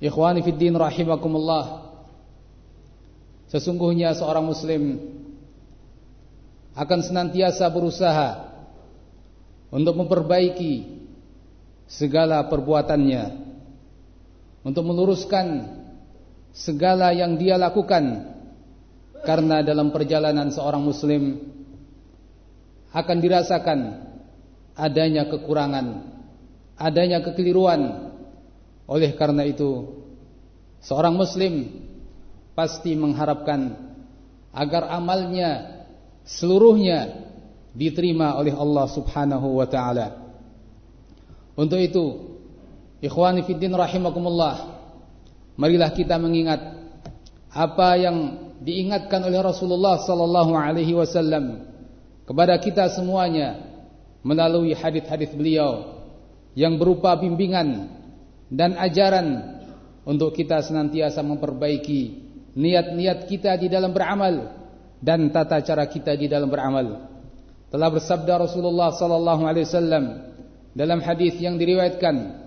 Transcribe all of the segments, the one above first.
Ikhwani fid rahimakumullah. Sesungguhnya seorang muslim akan senantiasa berusaha untuk memperbaiki segala perbuatannya, untuk meluruskan segala yang dia lakukan karena dalam perjalanan seorang muslim akan dirasakan adanya kekurangan, adanya kekeliruan oleh karena itu Seorang muslim Pasti mengharapkan Agar amalnya Seluruhnya Diterima oleh Allah subhanahu wa ta'ala. Untuk itu Ikhwani fiddin rahimakumullah Marilah kita mengingat Apa yang diingatkan oleh Rasulullah sallallahu alaihi wasallam kepada kita semuanya melalui hadis-hadis beliau yang berupa bimbingan dan ajaran untuk kita senantiasa memperbaiki niat-niat kita di dalam beramal dan tata cara kita di dalam beramal. Telah bersabda Rasulullah sallallahu alaihi wasallam dalam hadis yang diriwayatkan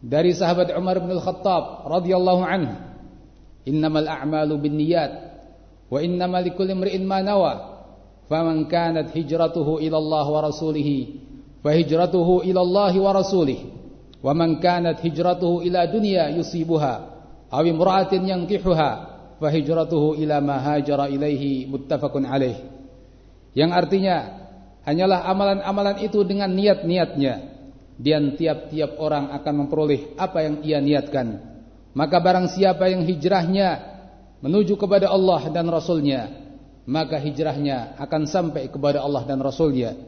dari sahabat Umar bin Al-Khattab radhiyallahu anhu, "Innamal a'malu binniyat wa innamal likulli imri'in ma nawa." Faman kanat hijratuhu ila Allah wa rasulih, fa hijratuhu ila Allah wa rasulih. Wa man kanat hijratuhu ila dunya yusibuha aw imra'atin yankihuha fa hijratuhu ila ma hajara ilaihi muttafaqun alaih. Yang artinya hanyalah amalan-amalan itu dengan niat-niatnya dan tiap-tiap orang akan memperoleh apa yang ia niatkan. Maka barang siapa yang hijrahnya menuju kepada Allah dan Rasulnya, maka hijrahnya akan sampai kepada Allah dan Rasulnya.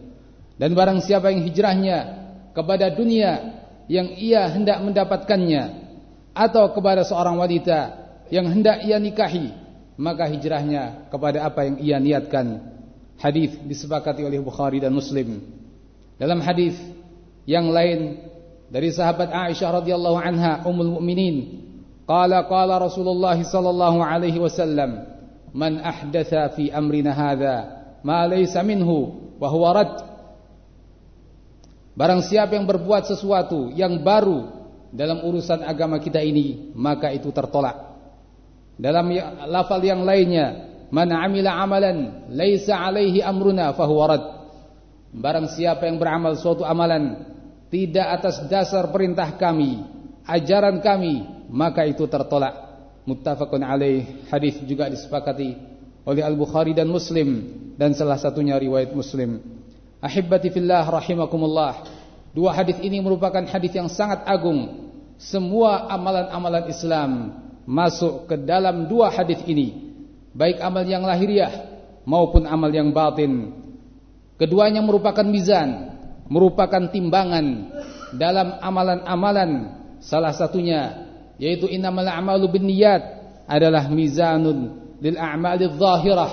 Dan barang siapa yang hijrahnya kepada dunia yang ia hendak mendapatkannya atau kepada seorang wanita yang hendak ia nikahi maka hijrahnya kepada apa yang ia niatkan. Hadis disepakati oleh Bukhari dan Muslim. Dalam hadis yang lain dari sahabat Aisyah radhiyallahu anha ummul mukminin qala qala Rasulullah sallallahu alaihi wasallam man ahdatha fi amrina hadha ma laysa minhu wa huwa rad Barang siapa yang berbuat sesuatu yang baru dalam urusan agama kita ini, maka itu tertolak. Dalam ya, lafal yang lainnya, man amila amalan laisa alaihi amruna fahuwa rad. Barang siapa yang beramal suatu amalan tidak atas dasar perintah kami, ajaran kami, maka itu tertolak. Muttafaqun alaih. Hadis juga disepakati oleh Al-Bukhari dan Muslim dan salah satunya riwayat Muslim. Ahibati fillah rahimakumullah. Dua hadis ini merupakan hadis yang sangat agung. Semua amalan-amalan Islam masuk ke dalam dua hadis ini. Baik amal yang lahiriah maupun amal yang batin. Keduanya merupakan mizan, merupakan timbangan dalam amalan-amalan. Salah satunya yaitu innamal a'malu binniyat adalah mizanun lil a'malidh zahirah,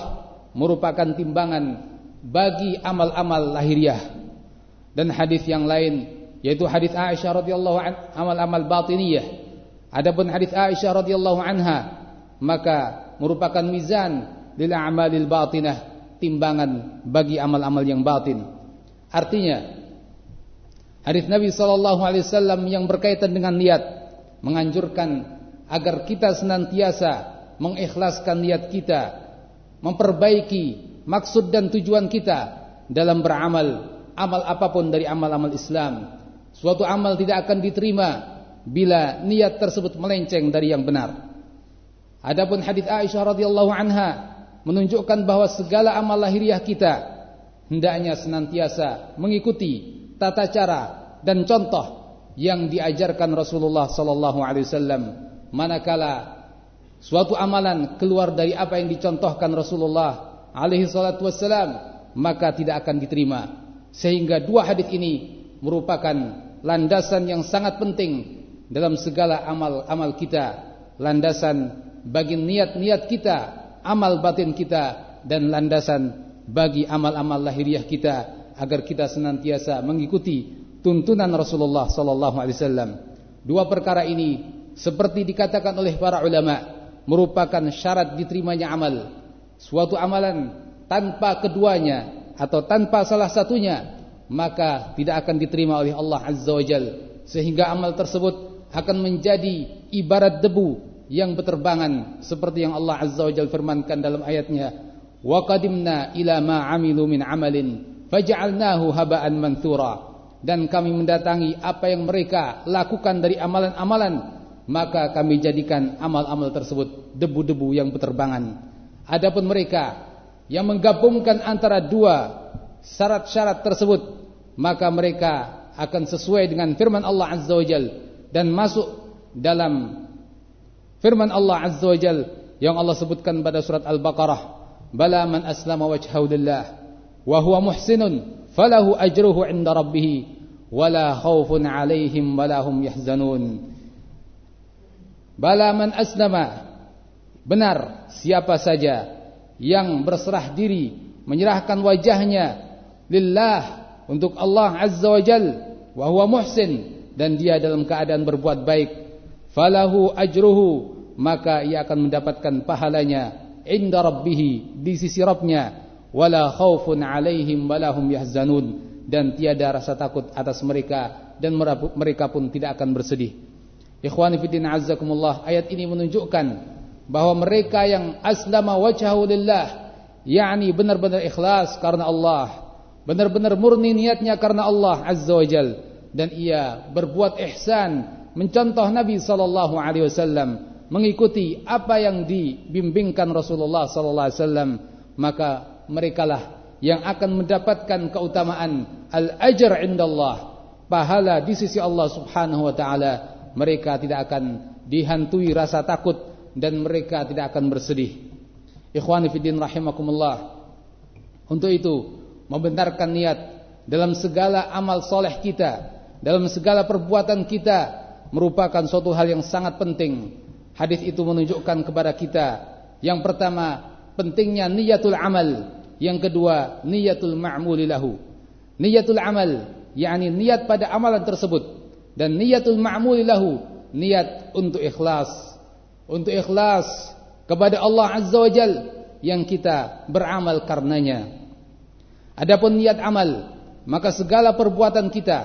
merupakan timbangan bagi amal-amal lahiriah dan hadis yang lain yaitu hadis Aisyah radhiyallahu an amal-amal batiniyah Adapun hadis Aisyah radhiyallahu anha maka merupakan mizan lil a'malil batinah, timbangan bagi amal-amal yang batin. Artinya hadis Nabi sallallahu alaihi wasallam yang berkaitan dengan niat menganjurkan agar kita senantiasa mengikhlaskan niat kita, memperbaiki maksud dan tujuan kita dalam beramal, amal apa pun dari amal-amal Islam. Suatu amal tidak akan diterima bila niat tersebut melenceng dari yang benar. Adapun hadis Aisyah radhiyallahu anha menunjukkan bahwa segala amal lahiriah kita hendaknya senantiasa mengikuti tata cara dan contoh yang diajarkan Rasulullah sallallahu alaihi wasallam manakala suatu amalan keluar dari apa yang dicontohkan Rasulullah alaihi salatu wassalam maka tidak akan diterima. Sehingga dua hadis ini merupakan landasan yang sangat penting dalam segala amal-amal kita. Landasan bagi niat-niat kita amal batin kita dan landasan bagi amal-amal lahiriah kita agar kita senantiasa mengikuti tuntunan Rasulullah sallallahu alaihi wasallam. Dua perkara ini seperti dikatakan oleh para ulama merupakan syarat diterimanya amal. Suatu amalan tanpa keduanya atau tanpa salah satunya maka tidak akan diterima oleh Allah Azza wa Jal sehingga amal tersebut akan menjadi ibarat debu yang berterbangan seperti yang Allah Azza wa Jal firmankan dalam ayatnya wa qadimna ila ma amilu min amalin faj'alnahu haba'an manthura dan kami mendatangi apa yang mereka lakukan dari amalan-amalan maka kami jadikan amal-amal tersebut debu-debu yang berterbangan. Adapun mereka yang menggabungkan antara dua syarat-syarat tersebut, maka mereka akan sesuai dengan firman Allah Azza wa Jal dan masuk dalam firman Allah Azza wa Jal yang Allah sebutkan pada surat Al-Baqarah, "Bala man aslama wajhahu lillah wa huwa muhsinun falahu ajruhu 'inda rabbih wala khaufun 'alaihim wala hum yahzanun." Bala man aslama Benar siapa saja yang berserah diri menyerahkan wajahnya lillah untuk Allah Azza wa Jal wa huwa muhsin dan dia dalam keadaan berbuat baik falahu ajruhu maka ia akan mendapatkan pahalanya inda rabbih di sisi Rabbnya wala khaufun alaihim wala hum yahzanun dan tiada rasa takut atas mereka dan mereka pun tidak akan bersedih. Ikhwani fillah azzakumullah, ayat ini menunjukkan bahwa mereka yang aslama wajhahu lillah, yakni benar-benar ikhlas karena Allah, benar-benar murni niatnya karena Allah azza wajal dan ia berbuat ihsan, mencontoh Nabi sallallahu alaihi wasallam, mengikuti apa yang dibimbingkan Rasulullah sallallahu alaihi wasallam, maka merekalah yang akan mendapatkan keutamaan al-ajr indallah, pahala di sisi Allah Subhanahu wa taala mereka tidak akan dihantui rasa takut dan mereka tidak akan bersedih. Ikhwani fiddin rahimakumullah. Untuk itu, membenarkan niat dalam segala amal soleh kita, dalam segala perbuatan kita merupakan suatu hal yang sangat penting. Hadis itu menunjukkan kepada kita yang pertama pentingnya niatul amal, yang kedua niatul ma'mulilahu. Niatul amal yakni niat pada amalan tersebut dan niatul ma'mul lahu niat untuk ikhlas untuk ikhlas kepada Allah Azza wa Jal yang kita beramal karenanya. Adapun niat amal maka segala perbuatan kita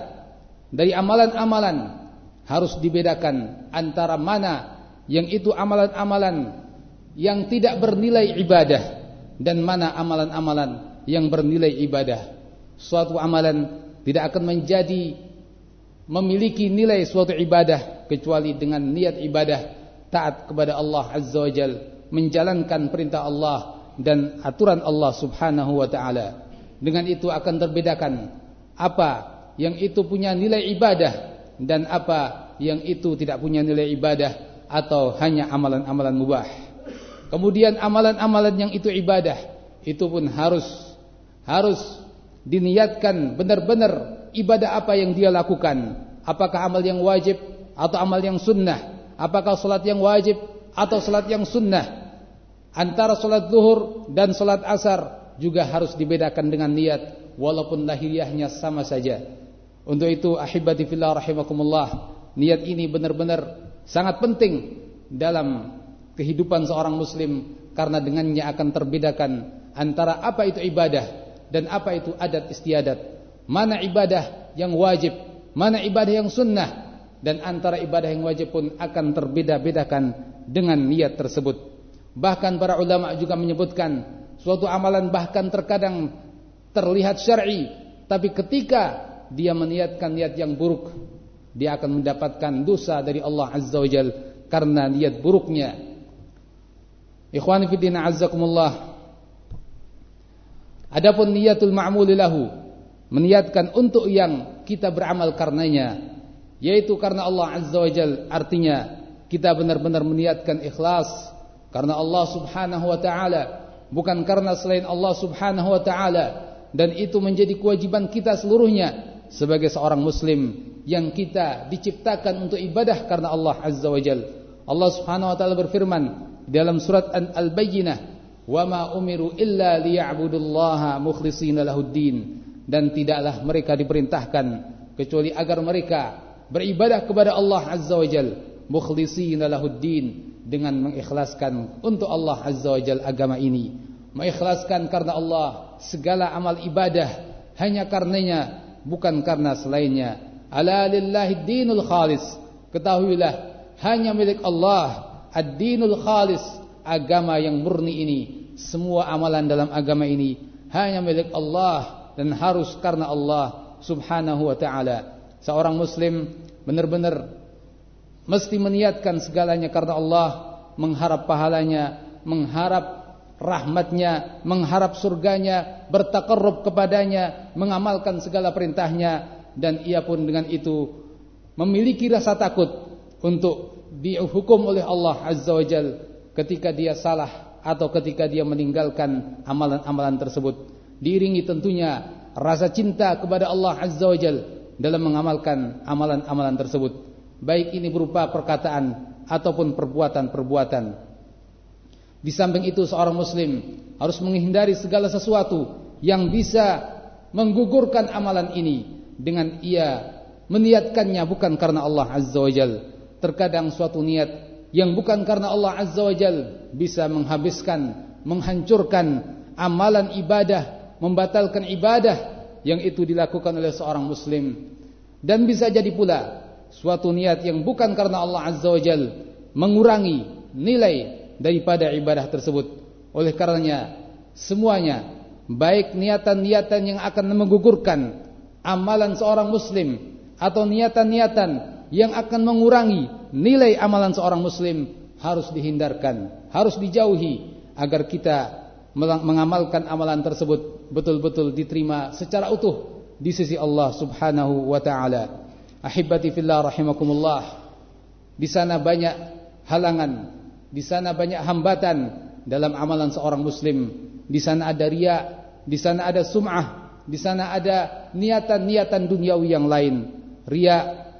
dari amalan-amalan harus dibedakan antara mana yang itu amalan-amalan yang tidak bernilai ibadah dan mana amalan-amalan yang bernilai ibadah. Suatu amalan tidak akan menjadi memiliki nilai suatu ibadah kecuali dengan niat ibadah taat kepada Allah Azza wa Jal menjalankan perintah Allah dan aturan Allah Subhanahu wa taala. Dengan itu akan terbedakan apa yang itu punya nilai ibadah dan apa yang itu tidak punya nilai ibadah atau hanya amalan-amalan mubah. Kemudian amalan-amalan yang itu ibadah itu pun harus harus diniatkan benar-benar ibadah apa yang dia lakukan. Apakah amal yang wajib atau amal yang sunnah apakah salat yang wajib atau salat yang sunnah antara salat zuhur dan salat asar juga harus dibedakan dengan niat walaupun lahiriahnya sama saja untuk itu ahibati fillah rahimakumullah niat ini benar-benar sangat penting dalam kehidupan seorang muslim karena dengannya akan terbedakan antara apa itu ibadah dan apa itu adat istiadat. Mana ibadah yang wajib, mana ibadah yang sunnah dan antara ibadah yang wajib pun akan terbeda-bedakan dengan niat tersebut. Bahkan para ulama juga menyebutkan suatu amalan bahkan terkadang terlihat syar'i, tapi ketika dia meniatkan niat yang buruk, dia akan mendapatkan dosa dari Allah Azza wa Jal karena niat buruknya. Ikhwani fi din azzakumullah. Adapun niatul ma'mul lahu, meniatkan untuk yang kita beramal karenanya, yaitu karena Allah Azza wa Jal, artinya kita benar-benar meniatkan ikhlas karena Allah Subhanahu wa taala, bukan karena selain Allah Subhanahu wa taala dan itu menjadi kewajiban kita seluruhnya sebagai seorang muslim yang kita diciptakan untuk ibadah karena Allah Azza wa Jal. Allah Subhanahu wa taala berfirman dalam surat Al-Bayyinah, "Wa ma umiru illa liya'budullaha mukhlishina lahuddin." Dan tidaklah mereka diperintahkan kecuali agar mereka beribadah kepada Allah Azza wa Jal, mukhlishina lahuddin dengan mengikhlaskan untuk Allah Azza wa Jal agama ini. Mengikhlaskan karena Allah segala amal ibadah hanya karenanya bukan karena selainnya. Ala lillahi dinul khalis. Ketahuilah hanya milik Allah ad-dinul khalis, agama yang murni ini. Semua amalan dalam agama ini hanya milik Allah dan harus karena Allah Subhanahu wa taala. Seorang muslim benar-benar mesti meniatkan segalanya karena Allah, mengharap pahalanya, mengharap rahmatnya, mengharap surganya, bertakarrub kepadanya, mengamalkan segala perintahnya dan ia pun dengan itu memiliki rasa takut untuk dihukum oleh Allah Azza wa Jal ketika dia salah atau ketika dia meninggalkan amalan-amalan tersebut. Diiringi tentunya rasa cinta kepada Allah Azza wa dalam mengamalkan amalan-amalan tersebut. Baik ini berupa perkataan ataupun perbuatan-perbuatan. Di samping itu seorang muslim harus menghindari segala sesuatu yang bisa menggugurkan amalan ini dengan ia meniatkannya bukan karena Allah Azza wa Jal. Terkadang suatu niat yang bukan karena Allah Azza wa Jal bisa menghabiskan, menghancurkan amalan ibadah, membatalkan ibadah yang itu dilakukan oleh seorang muslim. Dan bisa jadi pula suatu niat yang bukan karena Allah Azza wa Jal mengurangi nilai daripada ibadah tersebut. Oleh karenanya semuanya baik niatan-niatan yang akan menggugurkan amalan seorang muslim atau niatan-niatan yang akan mengurangi nilai amalan seorang muslim harus dihindarkan, harus dijauhi agar kita mengamalkan amalan tersebut betul-betul diterima secara utuh di sisi Allah Subhanahu wa taala. Ahibati fillah rahimakumullah. Di sana banyak halangan di sana banyak hambatan dalam amalan seorang muslim. Di sana ada riya, di sana ada sum'ah, di sana ada niatan-niatan duniawi yang lain. Riya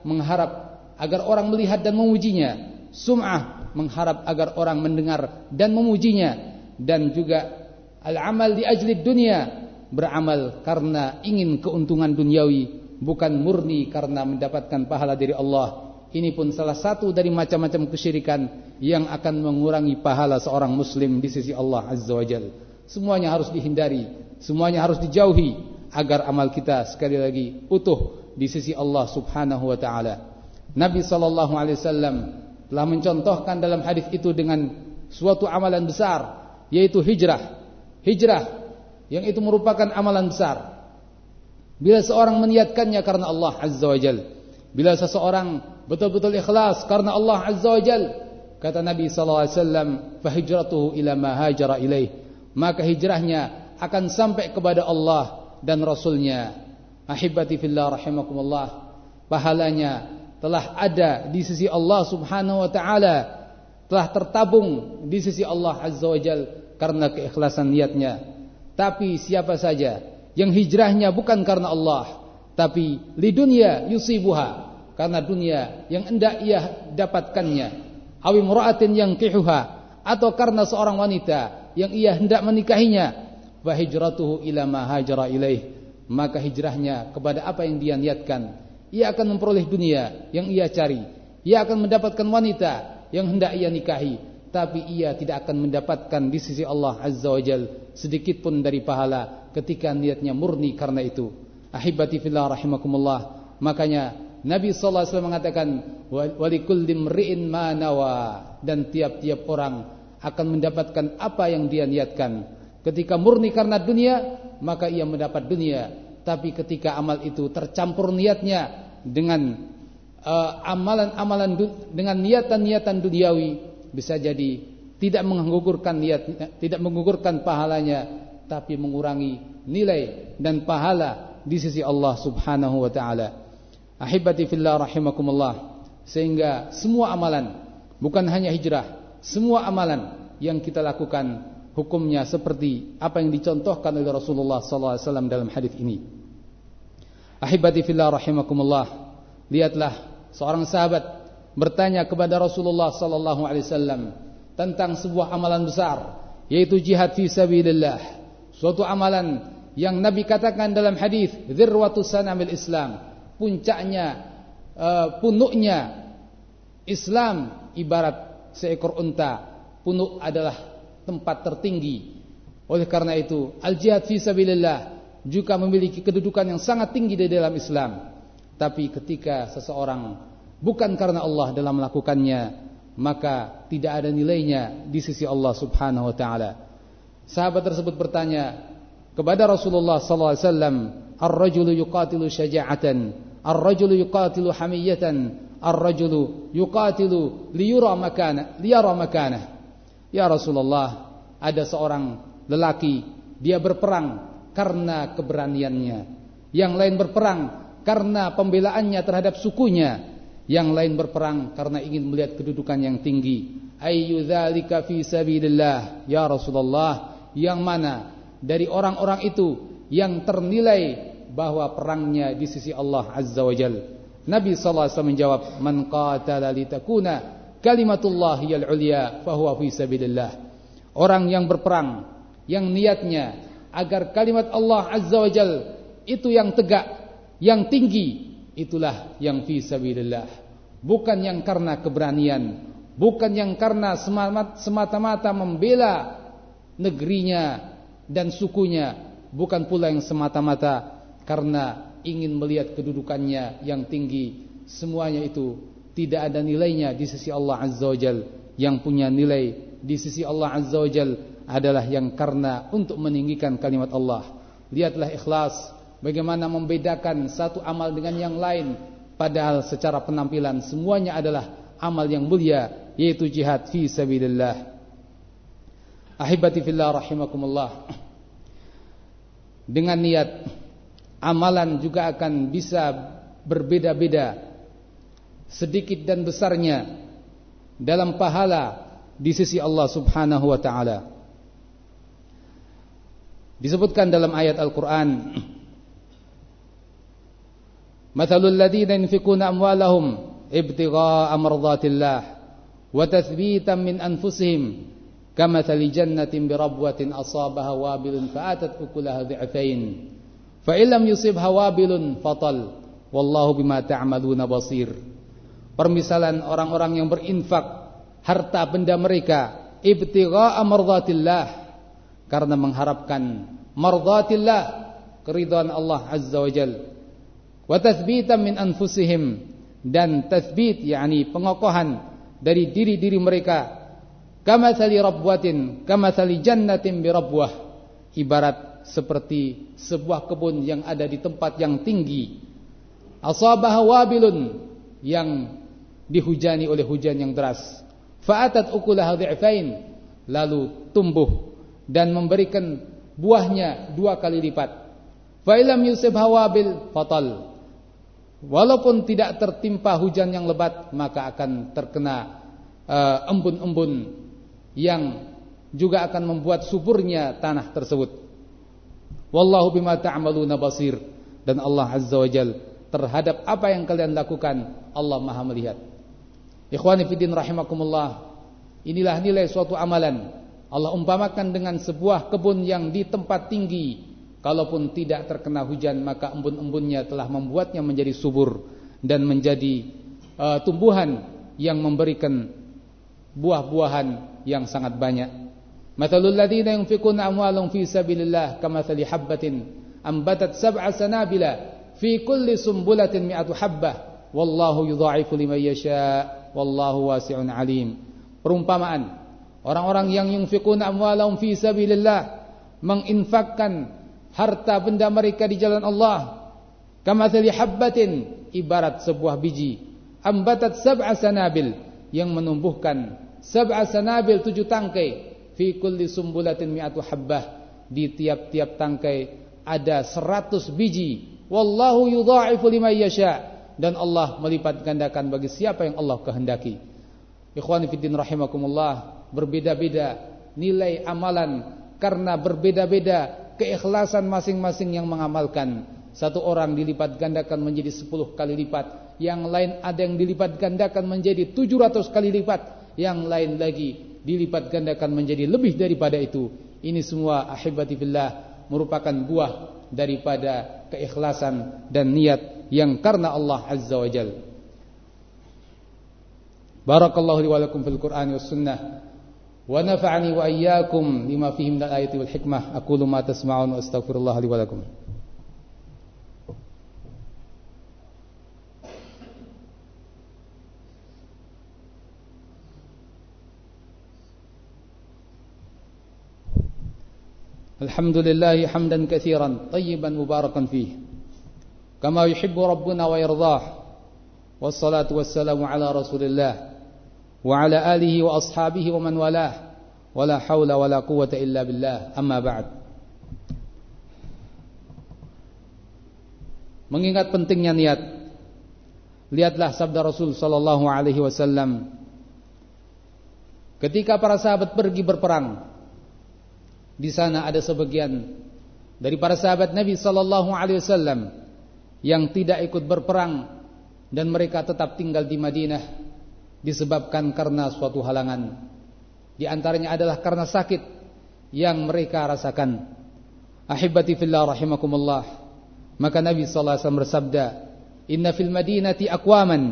mengharap agar orang melihat dan memujinya. Sum'ah mengharap agar orang mendengar dan memujinya dan juga al-amal di ajli dunia beramal karena ingin keuntungan duniawi bukan murni karena mendapatkan pahala dari Allah ini pun salah satu dari macam-macam kesyirikan yang akan mengurangi pahala seorang muslim di sisi Allah Azza wa. Semuanya harus dihindari, semuanya harus dijauhi agar amal kita sekali lagi utuh di sisi Allah Subhanahu wa taala. Nabi sallallahu alaihi wasallam telah mencontohkan dalam hadis itu dengan suatu amalan besar yaitu hijrah. Hijrah yang itu merupakan amalan besar. Bila seorang meniatkannya karena Allah Azza wa Jalla Bila seseorang betul-betul ikhlas karena Allah Azza wa Jal, kata Nabi sallallahu alaihi wasallam, "Fahijratuhu ila ma ilaih." Maka hijrahnya akan sampai kepada Allah dan Rasulnya. Ahibati fillah rahimakumullah. Pahalanya telah ada di sisi Allah Subhanahu wa taala, telah tertabung di sisi Allah Azza wa Jal karena keikhlasan niatnya. Tapi siapa saja yang hijrahnya bukan karena Allah, tapi li dunia yusibuha karena dunia yang hendak ia dapatkannya. Awi mura'atin yang kihuha atau karena seorang wanita yang ia hendak menikahinya. Wa hijratuhu ila ma hajara ilaih maka hijrahnya kepada apa yang dia niatkan. Ia akan memperoleh dunia yang ia cari. Ia akan mendapatkan wanita yang hendak ia nikahi, tapi ia tidak akan mendapatkan di sisi Allah Azza wa Jal sedikit pun dari pahala ketika niatnya murni karena itu. Ahibati fillah rahimakumullah. Makanya Nabi sallallahu alaihi wasallam mengatakan walikulli mri'in ma nawa dan tiap-tiap orang akan mendapatkan apa yang dia niatkan. Ketika murni karena dunia, maka ia mendapat dunia. Tapi ketika amal itu tercampur niatnya dengan Eh, amalan-amalan uh, dengan niatan-niatan duniawi bisa jadi tidak menggugurkan niat tidak menggugurkan pahalanya tapi mengurangi nilai dan pahala di sisi Allah Subhanahu wa taala. Ahibati fillah rahimakumullah. Sehingga semua amalan bukan hanya hijrah, semua amalan yang kita lakukan hukumnya seperti apa yang dicontohkan oleh Rasulullah sallallahu alaihi wasallam dalam hadis ini. Ahibati fillah rahimakumullah. Lihatlah seorang sahabat bertanya kepada Rasulullah sallallahu alaihi wasallam tentang sebuah amalan besar yaitu jihad fi sabilillah. Suatu amalan yang Nabi katakan dalam hadis dzirwatus sanamil Islam, puncaknya uh, punuknya Islam ibarat seekor unta. Punuk adalah tempat tertinggi. Oleh karena itu, al-jihad fi sabilillah juga memiliki kedudukan yang sangat tinggi di dalam Islam. Tapi ketika seseorang bukan karena Allah dalam melakukannya, maka tidak ada nilainya di sisi Allah Subhanahu wa taala. Sahabat tersebut bertanya kepada Rasulullah sallallahu alaihi wasallam, "Ar-rajulu yuqatilu syaja'atan, ar-rajulu yuqatilu hamiyatan, ar-rajulu yuqatilu liyura makana, liyara makana." Ya Rasulullah, ada seorang lelaki dia berperang karena keberaniannya. Yang lain berperang karena pembelaannya terhadap sukunya, yang lain berperang karena ingin melihat kedudukan yang tinggi. Ayyudzalika fi sabilillah ya Rasulullah, yang mana dari orang-orang itu yang ternilai bahwa perangnya di sisi Allah Azza wa Jal. Nabi sallallahu alaihi wasallam menjawab, "Man qatala litakuna kalimatullah hiyal ulya fahuwa fi sabilillah." Orang yang berperang yang niatnya agar kalimat Allah Azza wa Jal itu yang tegak yang tinggi itulah yang fi sabilillah bukan yang karena keberanian. Bukan yang karena semata-mata membela negerinya dan sukunya. Bukan pula yang semata-mata karena ingin melihat kedudukannya yang tinggi. Semuanya itu tidak ada nilainya di sisi Allah Azza wa Jal. Yang punya nilai di sisi Allah Azza wa Jal adalah yang karena untuk meninggikan kalimat Allah. Lihatlah ikhlas. Bagaimana membedakan satu amal dengan yang lain Padahal secara penampilan semuanya adalah amal yang mulia Yaitu jihad fi sabilillah. Ahibati fillah rahimakumullah. Dengan niat Amalan juga akan bisa berbeda-beda Sedikit dan besarnya Dalam pahala Di sisi Allah subhanahu wa ta'ala. Disebutkan dalam ayat Al-Quran Mathalul ladzina yunfikuna amwalahum ابتغاء مرضات الله tathbitan من أنفسهم كمثل جنة بربوة أصابها وابل fa'atat أكلها ضعفين. fa لم يصبها وابل فطل. wallahu بما تعملون basir permisalan orang-orang yang berinfak harta benda mereka ibtigha'a mardatillah karena mengharapkan mardatillah keridhaan Allah azza wajalla wa tathbitan min anfusihim. Dan tathbit yakni pengokohan dari diri-diri mereka. Kama sali rabwatin kama sali jannatin bi rabwah. Ibarat seperti sebuah kebun yang ada di tempat yang tinggi. Asabah wabilun yang dihujani oleh hujan yang deras. Fa'atat ukulaha dhi'fain lalu tumbuh dan memberikan buahnya dua kali lipat. Fa ilam yusib hawabil fatal Walaupun tidak tertimpa hujan yang lebat Maka akan terkena eh, embun-embun Yang juga akan membuat suburnya tanah tersebut. Wallahu bima ta'amaluna basir. Dan Allah Azza wa Jal Terhadap apa yang kalian lakukan Allah maha melihat. Ikhwani rahimakumullah Inilah nilai suatu amalan. Allah umpamakan dengan sebuah kebun yang di tempat tinggi Kalaupun tidak terkena hujan maka embun-embunnya telah membuatnya menjadi subur dan menjadi uh, tumbuhan yang memberikan buah-buahan yang sangat banyak. Mathalul ladzina yunfikuna amwalahum fi sabilillah kamathali habbatin ambatat sab'a sanabila fi kulli sumbulatin mi'atu habbah wallahu yudha'ifu liman yasha wallahu wasi'un alim. Perumpamaan orang-orang yang yunfikuna amwalahum fi sabilillah menginfakkan harta benda mereka di jalan Allah. Kamathali habbatin ibarat sebuah biji. Ambatat sab'a sanabil yang menumbuhkan sab'a sanabil tujuh tangkai. Fi kulli sumbulatin mi'atu habbah. Di tiap-tiap tangkai ada seratus biji. Wallahu yudha'ifu liman yasha. Dan Allah melipat gandakan bagi siapa yang Allah kehendaki. Ikhwani fiddin rahimakumullah berbeda-beda nilai amalan karena berbeda-beda keikhlasan masing-masing yang mengamalkan. Satu orang dilipat gandakan menjadi sepuluh kali lipat. Yang lain ada yang dilipat gandakan menjadi tujuh ratus kali lipat. Yang lain lagi dilipat gandakan menjadi lebih daripada itu. Ini semua ahibati fillah merupakan buah daripada keikhlasan dan niat yang karena Allah Azza wa Jal. Barakallahu li fil Qur'an was sunnah. ونفعني وإياكم لما فيه من الآية والحكمة. أقول ما تسمعون وأستغفر الله لي ولكم. الحمد لله حمدا كثيرا طيبا مباركا فيه. كما يحب ربنا ويرضاه. والصلاة والسلام على رسول الله. mengingat pentingnya niat lihatlah sabda Rasul sallallahu alaihi wasallam. Ketika para sahabat pergi berperang di sana ada sebagian dari para sahabat Nabi sallallahu alaihi wasallam yang tidak ikut berperang dan mereka tetap tinggal di Madinah disebabkan karena suatu halangan. Di antaranya adalah karena sakit yang mereka rasakan. Ahibati fillah rahimakumullah. Maka Nabi sallallahu alaihi wasallam bersabda, "Inna fil madinati aqwaman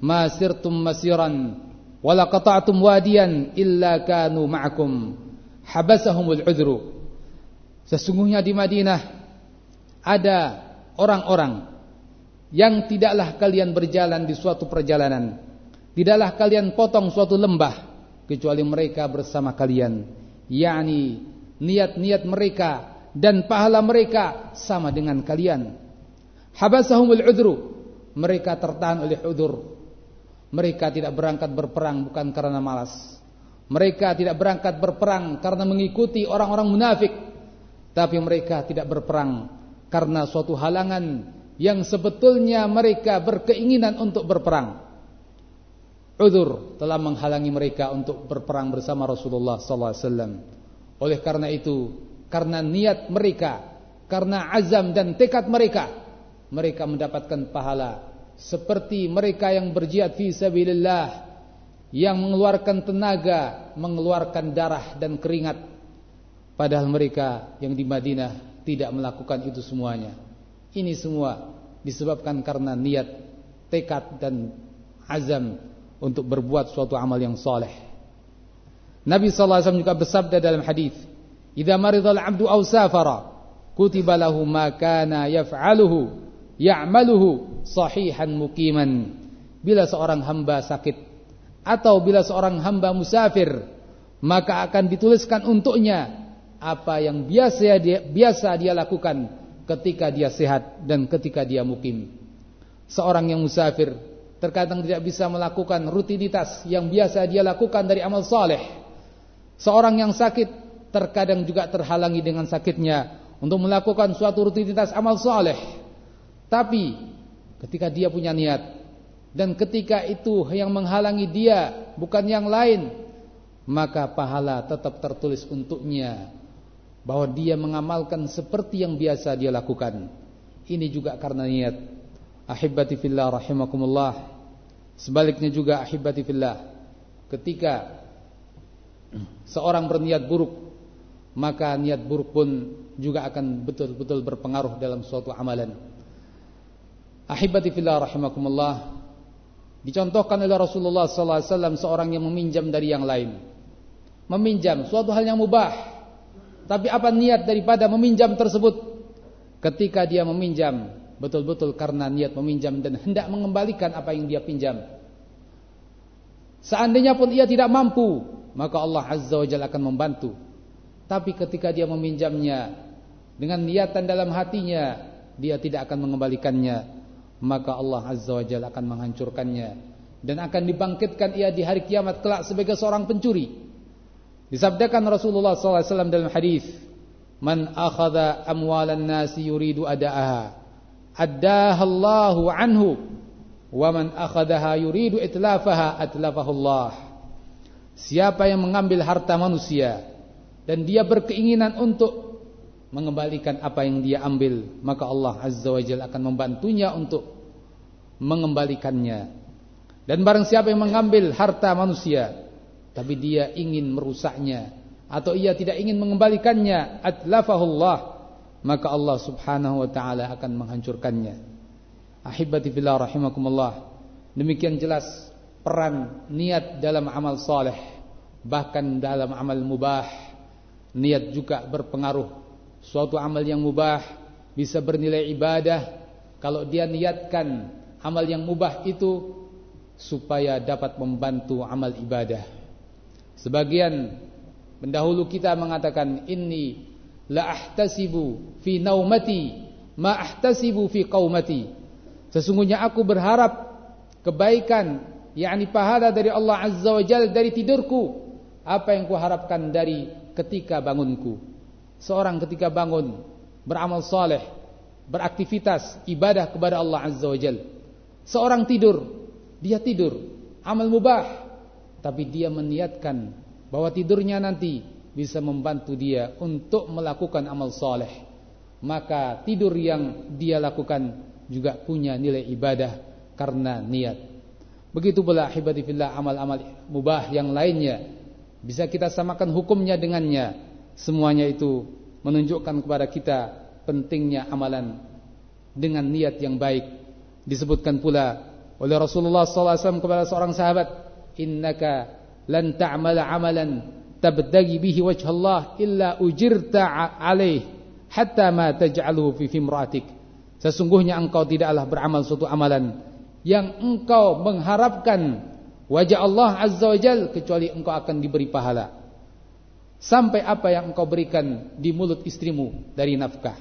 ma sirtum masiran wa la qata'tum wadiyan illa kanu ma'akum habasahumul udhru." Sesungguhnya di Madinah ada orang-orang yang tidaklah kalian berjalan di suatu perjalanan Tidaklah kalian potong suatu lembah kecuali mereka bersama kalian. yakni niat-niat mereka dan pahala mereka sama dengan kalian. Habasahumul udru. Mereka tertahan oleh udur. Mereka tidak berangkat berperang bukan karena malas. Mereka tidak berangkat berperang karena mengikuti orang-orang munafik. Tapi mereka tidak berperang karena suatu halangan yang sebetulnya mereka berkeinginan untuk berperang udur telah menghalangi mereka untuk berperang bersama Rasulullah sallallahu alaihi wasallam. Oleh karena itu, karena niat mereka, karena azam dan tekad mereka, mereka mendapatkan pahala seperti mereka yang berjihad fi sabilillah yang mengeluarkan tenaga, mengeluarkan darah dan keringat padahal mereka yang di Madinah tidak melakukan itu semuanya. Ini semua disebabkan karena niat, tekad dan azam untuk berbuat suatu amal yang soleh. Nabi sallallahu alaihi wasallam juga bersabda dalam hadis, "Idza maridal 'abdu aw safara, kutiba lahu ma kana yaf'aluhu ya'maluhu sahihan muqiman." Bila seorang hamba sakit atau bila seorang hamba musafir, maka akan dituliskan untuknya apa yang biasa dia biasa dia lakukan ketika dia sehat dan ketika dia mukim. Seorang yang musafir terkadang tidak bisa melakukan rutinitas yang biasa dia lakukan dari amal saleh. Seorang yang sakit terkadang juga terhalangi dengan sakitnya untuk melakukan suatu rutinitas amal saleh. Tapi ketika dia punya niat dan ketika itu yang menghalangi dia bukan yang lain, maka pahala tetap tertulis untuknya bahwa dia mengamalkan seperti yang biasa dia lakukan. Ini juga karena niat. Ahibati fillah rahimakumullah. Sebaliknya juga ahibati fillah. Ketika seorang berniat buruk, maka niat buruk pun juga akan betul-betul berpengaruh dalam suatu amalan. Ahibati fillah rahimakumullah. Dicontohkan oleh Rasulullah sallallahu alaihi wasallam seorang yang meminjam dari yang lain. Meminjam suatu hal yang mubah. Tapi apa niat daripada meminjam tersebut? Ketika dia meminjam betul-betul karena niat meminjam dan hendak mengembalikan apa yang dia pinjam. Seandainya pun ia tidak mampu, maka Allah Azza wa Jalla akan membantu. Tapi ketika dia meminjamnya dengan niatan dalam hatinya, dia tidak akan mengembalikannya maka Allah Azza wa Jalla akan menghancurkannya dan akan dibangkitkan ia di hari kiamat kelak sebagai seorang pencuri. Disabdakan Rasulullah SAW dalam hadis, "Man akhadha amwalan nasi yuridu adaaha, addaha Allahu anhu, wa man akhadaha yuridu itlafaha atlafahu Allah." Siapa yang mengambil harta manusia dan dia berkeinginan untuk mengembalikan apa yang dia ambil maka Allah Azza wa Jalla akan membantunya untuk mengembalikannya dan barang siapa yang mengambil harta manusia tapi dia ingin merusaknya atau ia tidak ingin mengembalikannya atlafahullah maka Allah Subhanahu wa taala akan menghancurkannya. Ahibati fillah rahimakumullah. Demikian jelas peran niat dalam amal saleh bahkan dalam amal mubah. Niat juga berpengaruh. Suatu amal yang mubah bisa bernilai ibadah. Kalau dia niatkan amal yang mubah itu supaya dapat membantu amal ibadah. Sebagian pendahulu kita mengatakan inni la ahtasibu fi naumati ma ahtasibu fi qaumati. Sesungguhnya aku berharap kebaikan yakni pahala dari Allah Azza wa Jalla dari tidurku apa yang kuharapkan dari ketika bangunku. Seorang ketika bangun beramal saleh, beraktivitas ibadah kepada Allah Azza wa Jalla. Seorang tidur, dia tidur, amal mubah, tapi dia meniatkan bahwa tidurnya nanti bisa membantu dia untuk melakukan amal saleh. Maka tidur yang dia lakukan juga punya nilai ibadah karena niat. Begitu pula ahibati fillah amal-amal mubah yang lainnya bisa kita samakan hukumnya dengannya Semuanya itu menunjukkan kepada kita pentingnya amalan dengan niat yang baik. Disebutkan pula oleh Rasulullah SAW kepada seorang sahabat, "Innaka lan ta'mala amalan tabtagi bihi wajh Allah illa ujirta alaih hatta ma taj'aluhu fi fimratik." Sesungguhnya engkau tidaklah beramal suatu amalan yang engkau mengharapkan wajah Allah Azza wa Jal kecuali engkau akan diberi pahala sampai apa yang engkau berikan di mulut istrimu dari nafkah.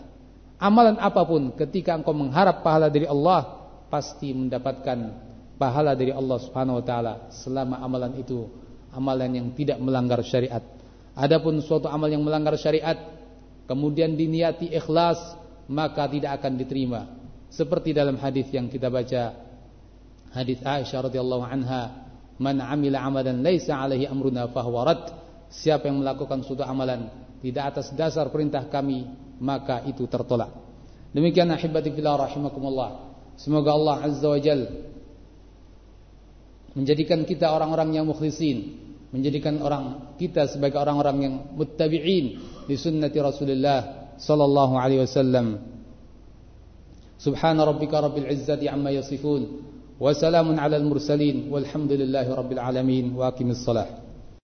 Amalan apa pun ketika engkau mengharap pahala dari Allah pasti mendapatkan pahala dari Allah Subhanahu wa taala selama amalan itu amalan yang tidak melanggar syariat. Adapun suatu amal yang melanggar syariat kemudian diniati ikhlas maka tidak akan diterima. Seperti dalam hadis yang kita baca hadis Aisyah radhiyallahu anha, "Man 'amila 'amalan laisa 'alaihi amruna fahuwa rad." Siapa yang melakukan suatu amalan tidak atas dasar perintah kami, maka itu tertolak. Demikian ahibati fillah rahimakumullah. Semoga Allah Azza wa Jal menjadikan kita orang-orang yang mukhlisin, menjadikan orang kita sebagai orang-orang yang muttabi'in di sunnati Rasulullah sallallahu alaihi wasallam. Subhana rabbika rabbil izzati amma yasifun wa salamun alal mursalin walhamdulillahi rabbil alamin wa aqimis salah.